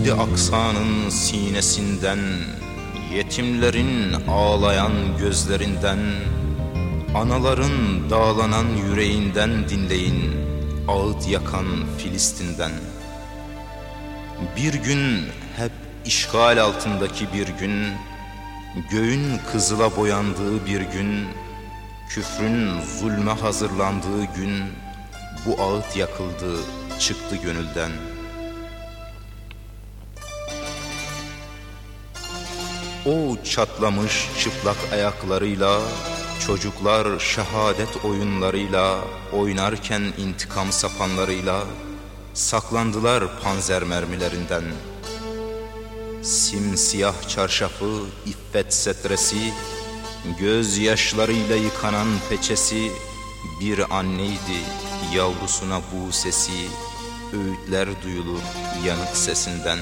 Mescidi Aksa'nın sinesinden Yetimlerin ağlayan gözlerinden Anaların dağlanan yüreğinden dinleyin Ağıt yakan Filistin'den. Bir gün hep işgal altındaki bir gün Göğün kızıla boyandığı bir gün Küfrün zulme hazırlandığı gün Bu ağıt yakıldı çıktı gönülden O çatlamış çıplak ayaklarıyla Çocuklar şehadet oyunlarıyla Oynarken intikam sapanlarıyla Saklandılar panzer mermilerinden. Simsiyah çarşafı, iffet setresi Gözyaşlarıyla yıkanan peçesi Bir anneydi yavrusuna bu sesi Öğütler duyulur yanık sesinden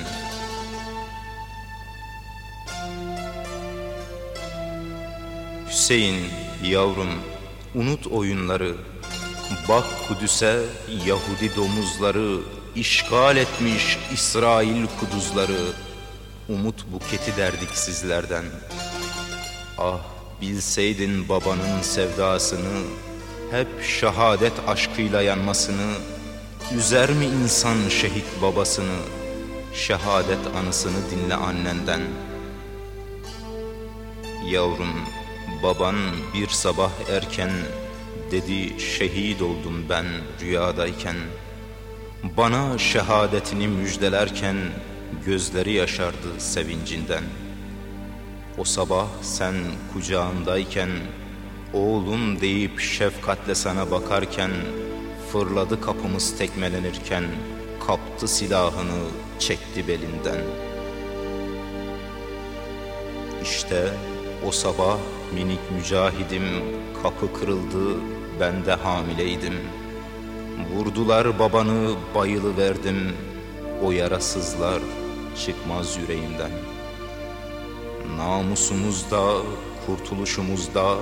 Hüseyin yavrum unut oyunları. Bak Kudüs'e Yahudi domuzları işgal etmiş İsrail kuduzları. Umut buketi derdik sizlerden. Ah bilseydin babanın sevdasını Hep şehadet aşkıyla yanmasını. Üzer mi insan şehit babasını Şehadet anısını dinle annenden. Yavrum baban bir sabah erken Dedi şehit oldum ben rüyadayken. Bana şehadetini müjdelerken Gözleri yaşardı sevincinden. O sabah sen kucağındayken Oğlum deyip şefkatle sana bakarken Fırladı kapımız tekmelenirken Kaptı silahını çekti belinden. İşte o sabah minik mücahidim Kapı kırıldı ben de hamileydim. Vurdular babanı bayılı verdim O yarasızlar çıkmaz yüreğimden. Namusumuzda, kurtuluşumuzda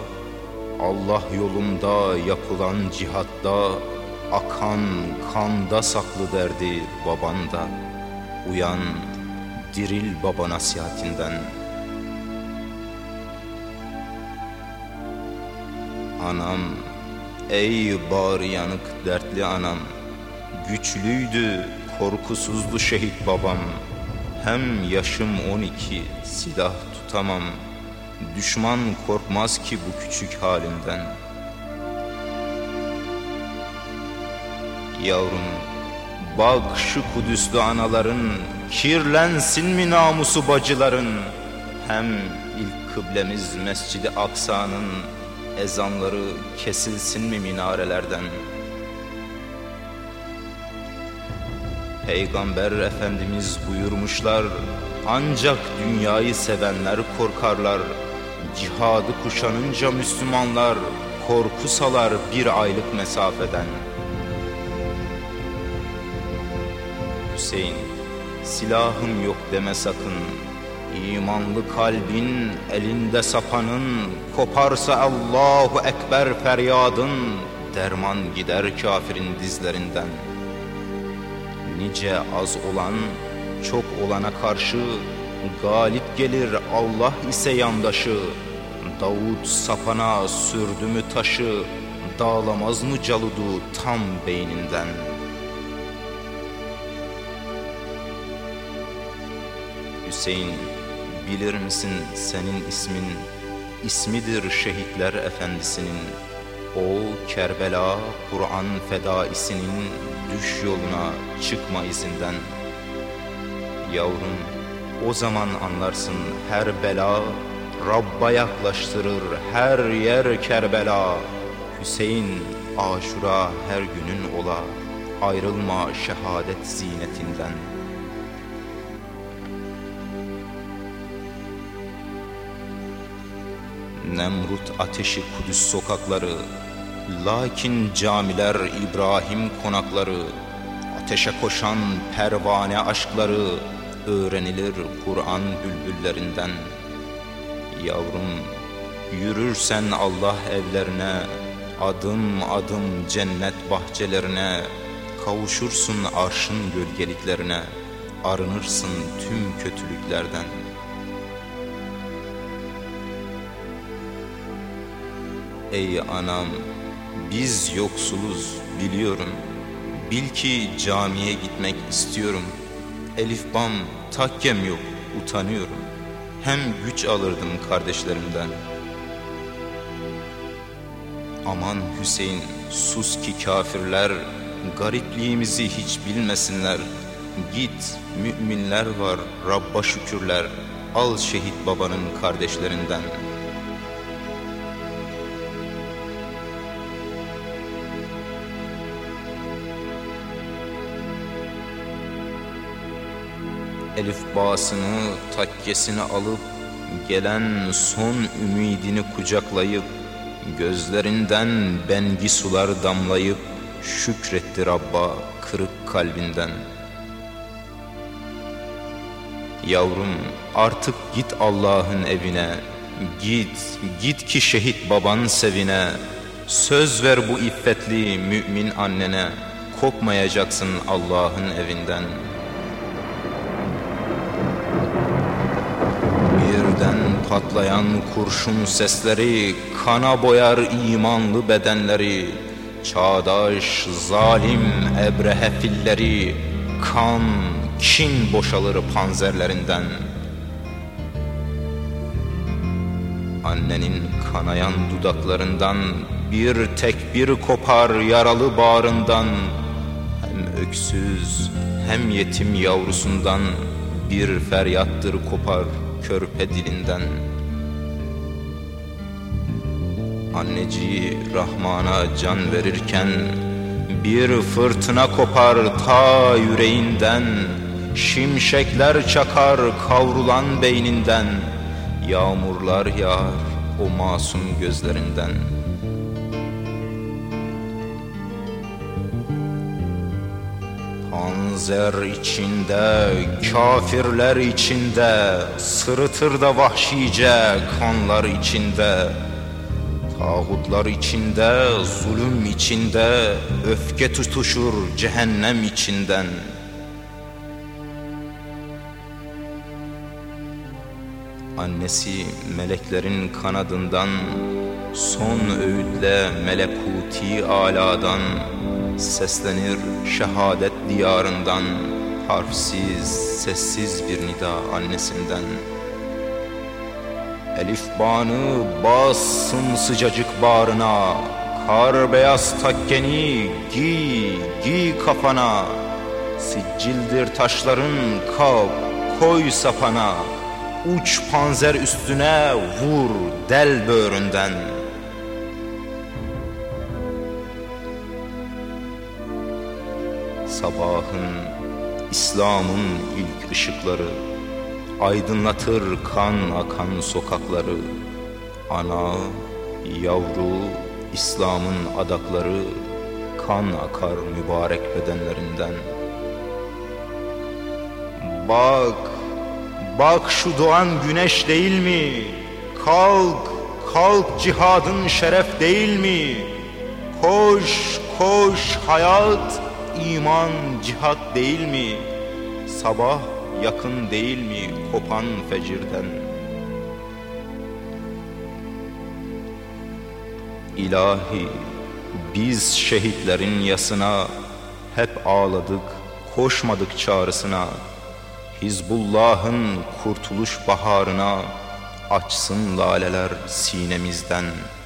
Allah yolunda yapılan cihatta Akan kanda saklı derdi babanda Uyan, diril baba nasihatinden Anam, ey bağır yanık dertli anam. Güçlüydü, korkusuzdu şehit babam. Hem yaşım on iki, silah tutamam. Düşman korkmaz ki bu küçük halimden. Yavrum, bak şu Kudüs'lü anaların Kirlensin mi namusu bacıların? Hem ilk kıblemiz Mescidi Aksa'nın Ezanları kesilsin mi minarelerden? Peygamber Efendimiz buyurmuşlar Ancak dünyayı sevenler korkarlar. Cihadı kuşanınca Müslümanlar Korku salar bir aylık mesafeden. Hüseyin silahım yok deme sakın İmanlı kalbin elinde sapanın Koparsa Allahu Ekber feryadın Derman gider kafirin dizlerinden Nice az olan çok olana karşı Galip gelir Allah ise yandaşı Davut sapana sürdü mü taşı Dağlamaz mı caludu tam beyninden.'' Hüseyin bilir misin senin ismin? İsmidir şehitler efendisinin. O Kerbela Kur'an fedaisinin düş yoluna çıkma izinden. Yavrum o zaman anlarsın her bela Rabb'a yaklaştırır her yer Kerbela. Hüseyin aşura her günün ola Ayrılma şehadet zinetinden.'' Nemrut ateşi Kudüs sokakları Lakin camiler İbrahim konakları Ateşe koşan pervane aşkları Öğrenilir Kur'an bülbüllerinden Yavrum yürürsen Allah evlerine Adım adım cennet bahçelerine Kavuşursun arşın gölgeliklerine arınırsın tüm kötülüklerden. Ey anam, biz yoksuluz biliyorum. Bil ki camiye gitmek istiyorum. Elif bam, takkem yok, utanıyorum. Hem güç alırdım kardeşlerimden. Aman Hüseyin, sus ki kafirler, garipliğimizi hiç bilmesinler. Git, müminler var, Rabb'a şükürler, al şehit babanın kardeşlerinden.'' Elif bağısını, takkesini alıp Gelen son ümidini kucaklayıp Gözlerinden bengi sular damlayıp Şükretti Rabb'a kırık kalbinden Yavrum artık git Allah'ın evine Git, git ki şehit baban sevine Söz ver bu iffetli mümin annene Kopmayacaksın Allah'ın evinden.'' Patlayan kurşun sesleri Kana boyar imanlı bedenleri Çağdaş zalim ebrehe filleri Kan, kin boşalır panzerlerinden. Annenin kanayan dudaklarından Bir tek bir kopar yaralı bağrından Hem öksüz hem yetim yavrusundan Bir feryattır kopar körpe dilinden Anneciği Rahman'a can verirken Bir fırtına kopar ta yüreğinden Şimşekler çakar kavrulan beyninden Yağmurlar yağar o masum gözlerinden.'' Panzer içinde, kafirler içinde, sırıtır da vahşice kanlar içinde. Tağutlar içinde, zulüm içinde, öfke tutuşur cehennem içinden. Annesi meleklerin kanadından, son öğütle melekuti aladan, Seslenir şehadet diyarından Harfsiz, sessiz bir nida annesinden. Elif bağını bassın sıcacık bağrına Kar beyaz takkeni giy, giy kafana. Siccildir taşların kap, koy sapana. Uç panzer üstüne vur del böğründen.'' Sabahın, İslam'ın ilk ışıkları Aydınlatır kan akan sokakları Ana, yavru, İslam'ın adakları Kan akar mübarek bedenlerinden Bak, bak şu doğan güneş değil mi? Kalk, kalk cihadın şeref değil mi? Koş, koş hayat iman cihat değil mi? Sabah yakın değil mi kopan fecirden? İlahi biz şehitlerin yasına hep ağladık, koşmadık çağrısına. Hizbullah'ın kurtuluş baharına açsın laleler sinemizden.''